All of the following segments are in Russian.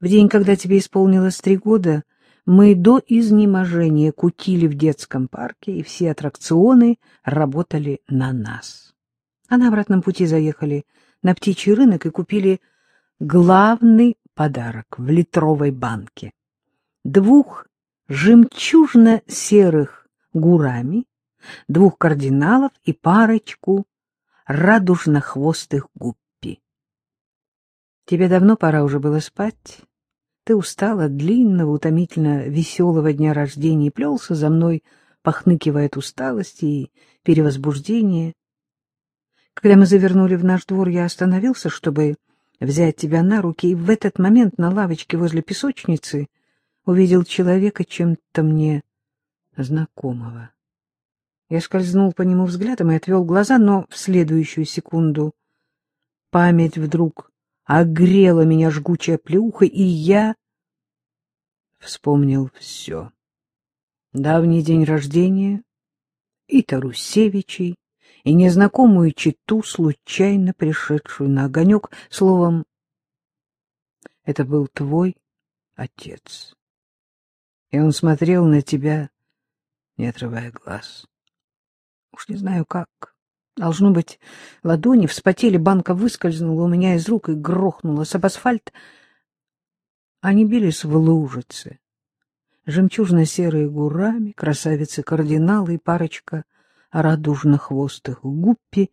В день, когда тебе исполнилось три года, мы до изнеможения кутили в детском парке, и все аттракционы работали на нас. А на обратном пути заехали на птичий рынок и купили главный подарок в литровой банке. Двух жемчужно-серых гурами, двух кардиналов и парочку радужно-хвостых гуппи. Тебе давно пора уже было спать. Ты устал от длинного, утомительно веселого дня рождения и плелся за мной, похныкивая от усталости и перевозбуждения. Когда мы завернули в наш двор, я остановился, чтобы взять тебя на руки, и в этот момент на лавочке возле песочницы увидел человека чем-то мне знакомого. Я скользнул по нему взглядом и отвел глаза, но в следующую секунду память вдруг огрела меня жгучая плюха, и я вспомнил все. Давний день рождения, и Тарусевичей, и незнакомую читу, случайно пришедшую на огонек, словом, это был твой отец. И он смотрел на тебя, не отрывая глаз. Уж не знаю как. Должно быть, ладони вспотели, банка выскользнула у меня из рук и грохнулась об асфальт. Они бились в лужице. Жемчужно-серые гурами, красавицы-кардиналы и парочка радужно-хвостых гуппи.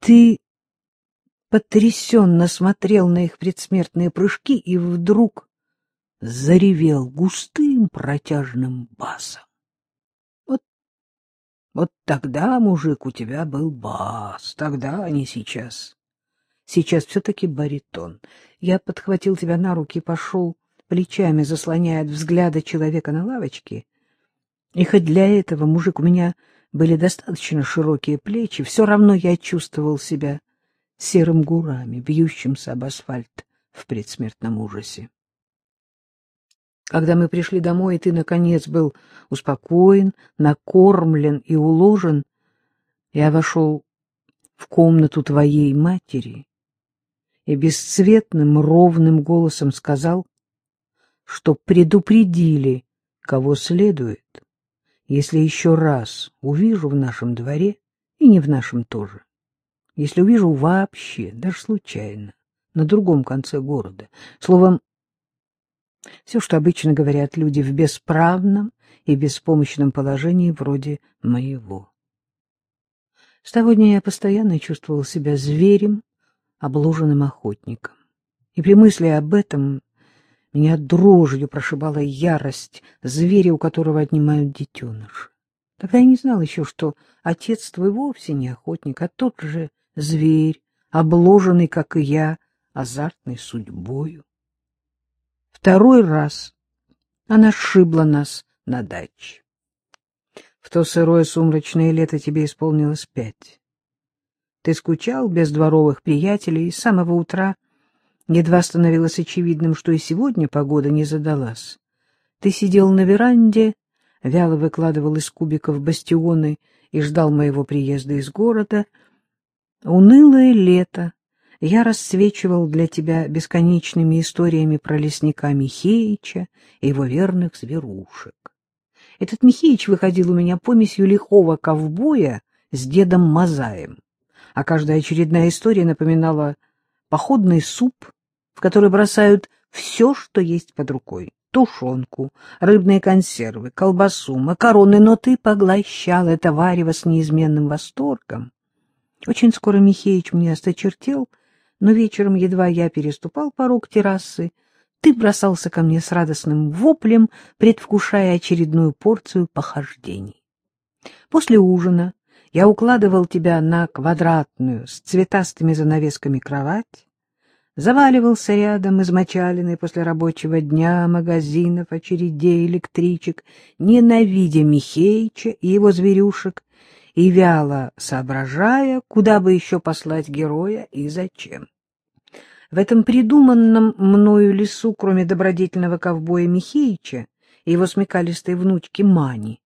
Ты потрясенно смотрел на их предсмертные прыжки и вдруг заревел густым протяжным басом. Вот, вот тогда, мужик, у тебя был бас, тогда, а не сейчас. Сейчас все-таки баритон. Я подхватил тебя на руки и пошел плечами, заслоняя от взгляда человека на лавочке. И хоть для этого, мужик, у меня были достаточно широкие плечи, все равно я чувствовал себя серым гурами, бьющимся об асфальт в предсмертном ужасе. Когда мы пришли домой, и ты, наконец, был успокоен, накормлен и уложен, я вошел в комнату твоей матери и бесцветным ровным голосом сказал, что предупредили, кого следует, если еще раз увижу в нашем дворе, и не в нашем тоже, если увижу вообще, даже случайно, на другом конце города, словом, все, что обычно говорят люди в бесправном и беспомощном положении вроде моего. С того дня я постоянно чувствовал себя зверем, обложенным охотником. И при мысли об этом меня дрожью прошибала ярость зверя, у которого отнимают детеныш. Тогда я не знал еще, что отец твой вовсе не охотник, а тот же зверь, обложенный, как и я, азартной судьбою. Второй раз она сшибла нас на даче. В то сырое сумрачное лето тебе исполнилось пять. Ты скучал без дворовых приятелей, с самого утра едва становилось очевидным, что и сегодня погода не задалась. Ты сидел на веранде, вяло выкладывал из кубиков бастионы и ждал моего приезда из города. Унылое лето я расцвечивал для тебя бесконечными историями про лесника Михеича и его верных зверушек. Этот Михеич выходил у меня помесью лихого ковбоя с дедом Мазаем, а каждая очередная история напоминала походный суп, в который бросают все, что есть под рукой — тушенку, рыбные консервы, колбасу, макароны, но ты поглощал это варево с неизменным восторгом. Очень скоро Михеич мне осточертел, но вечером, едва я переступал порог террасы, ты бросался ко мне с радостным воплем, предвкушая очередную порцию похождений. После ужина я укладывал тебя на квадратную с цветастыми занавесками кровать, заваливался рядом, измочаленный после рабочего дня, магазинов, очередей, электричек, ненавидя Михеича и его зверюшек, и вяло соображая, куда бы еще послать героя и зачем. В этом придуманном мною лесу, кроме добродетельного ковбоя Михеича и его смекалистой внучки Мани,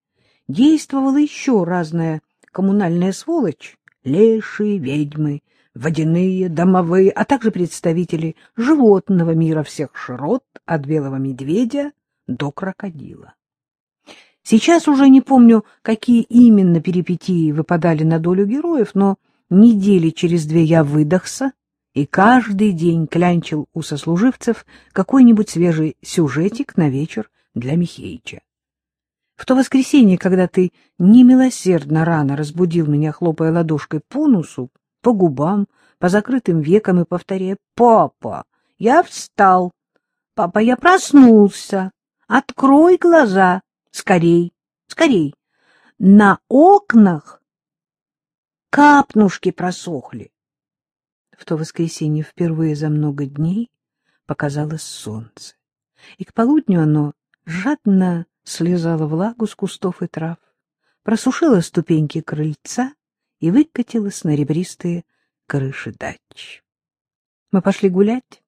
действовала еще разная коммунальная сволочь, лешие, ведьмы, водяные, домовые, а также представители животного мира всех широт, от белого медведя до крокодила. Сейчас уже не помню, какие именно перипетии выпадали на долю героев, но недели через две я выдохся и каждый день клянчил у сослуживцев какой-нибудь свежий сюжетик на вечер для Михеича. В то воскресенье, когда ты немилосердно рано разбудил меня, хлопая ладошкой по носу, по губам, по закрытым векам и повторяя «Папа, я встал! Папа, я проснулся! Открой глаза! Скорей! Скорей! На окнах капнушки просохли!» В то воскресенье впервые за много дней показалось солнце, и к полудню оно жадно слезала влагу с кустов и трав, просушила ступеньки крыльца и выкатилась на ребристые крыши дач. Мы пошли гулять,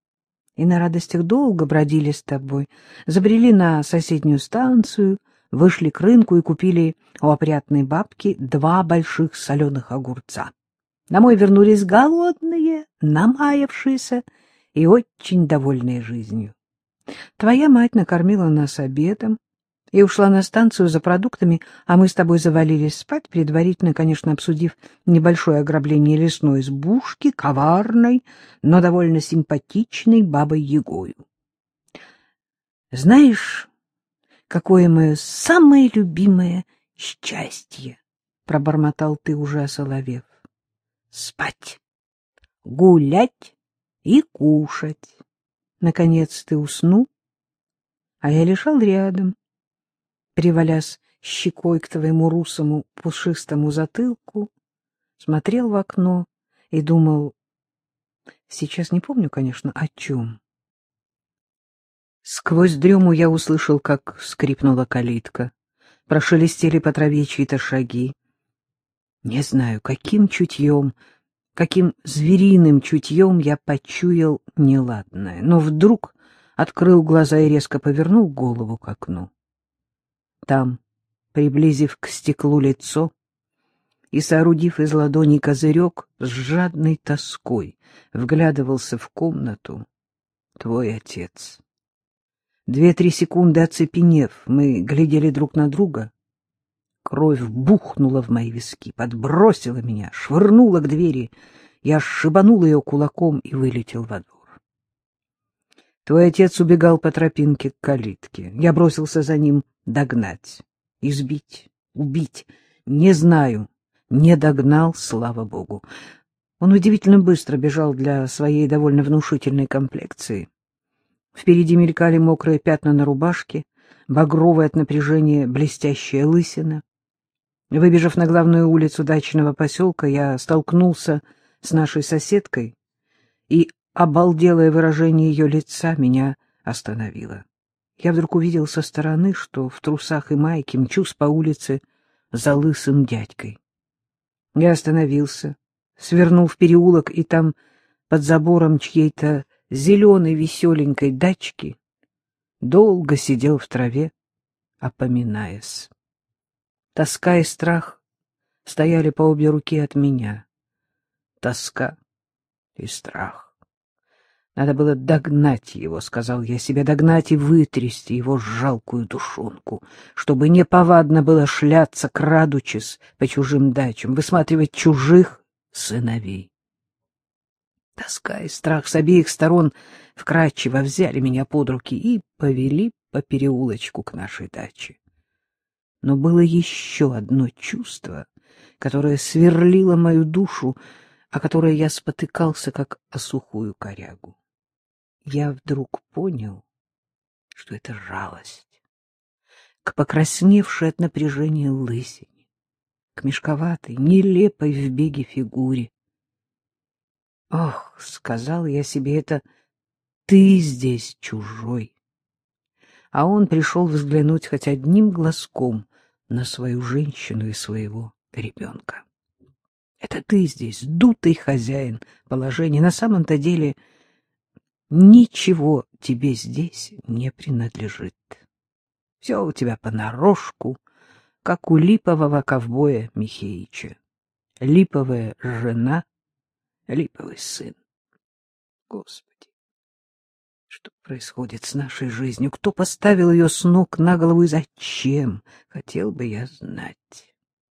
и на радостях долго бродили с тобой, забрели на соседнюю станцию, вышли к рынку и купили у опрятной бабки два больших соленых огурца. Домой вернулись голодные, намаявшиеся и очень довольные жизнью. Твоя мать накормила нас обедом, и ушла на станцию за продуктами, а мы с тобой завалились спать, предварительно, конечно, обсудив небольшое ограбление лесной избушки, коварной, но довольно симпатичной бабой Егою. Знаешь, какое мое самое любимое счастье, — пробормотал ты уже осоловев. Спать, гулять и кушать. Наконец ты уснул, а я лежал рядом, привалясь щекой к твоему русому пушистому затылку, смотрел в окно и думал, сейчас не помню, конечно, о чем. Сквозь дрему я услышал, как скрипнула калитка, прошелестели по траве чьи-то шаги. Не знаю, каким чутьем, каким звериным чутьем я почуял неладное, но вдруг открыл глаза и резко повернул голову к окну. Там, приблизив к стеклу лицо и соорудив из ладони козырек, с жадной тоской вглядывался в комнату твой отец. Две-три секунды оцепенев, мы глядели друг на друга. Кровь бухнула в мои виски, подбросила меня, швырнула к двери. Я сшибанул ее кулаком и вылетел во двор. Твой отец убегал по тропинке к калитке. Я бросился за ним догнать, избить, убить. Не знаю, не догнал, слава богу. Он удивительно быстро бежал для своей довольно внушительной комплекции. Впереди мелькали мокрые пятна на рубашке, багровая от напряжения блестящая лысина. Выбежав на главную улицу дачного поселка, я столкнулся с нашей соседкой, и обалделое выражение ее лица меня остановило. Я вдруг увидел со стороны, что в трусах и майке мчусь по улице за лысым дядькой. Я остановился, свернул в переулок, и там, под забором чьей-то зеленой веселенькой дачки, долго сидел в траве, опоминаясь. Тоска и страх стояли по обе руки от меня. Тоска и страх. Надо было догнать его, — сказал я себе, — догнать и вытрясти его жалкую душонку, чтобы неповадно было шляться, крадучись по чужим дачам, высматривать чужих сыновей. Тоска и страх с обеих сторон вкрадчиво взяли меня под руки и повели по переулочку к нашей даче. Но было еще одно чувство, которое сверлило мою душу, о которое я спотыкался, как о сухую корягу я вдруг понял, что это жалость к покрасневшей от напряжения лысине, к мешковатой, нелепой в беге фигуре. «Ох», — сказал я себе, — «это ты здесь чужой». А он пришел взглянуть хоть одним глазком на свою женщину и своего ребенка. Это ты здесь, дутый хозяин положения, на самом-то деле — Ничего тебе здесь не принадлежит. Все у тебя понарошку, как у липового ковбоя Михеича. Липовая жена, липовый сын. Господи, что происходит с нашей жизнью? Кто поставил ее с ног на голову и зачем? Хотел бы я знать.